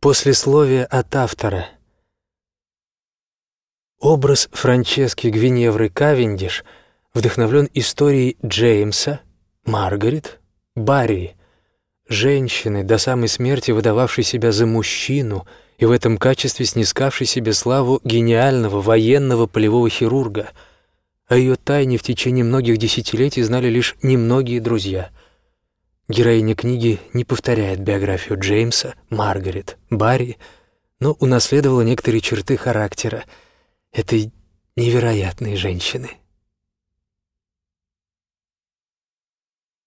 Послесловие от автора. Образ Франчески Гвиневры Кавендиш вдохновлен историей Джеймса, Маргарет, Барри, женщины, до самой смерти выдававшей себя за мужчину и в этом качестве снискавшей себе славу гениального военного полевого хирурга. О ее тайне в течение многих десятилетий знали лишь немногие друзья. Героиня книги не повторяет биографию Джеймса, Маргарет, Барри, но унаследовала некоторые черты характера этой невероятной женщины.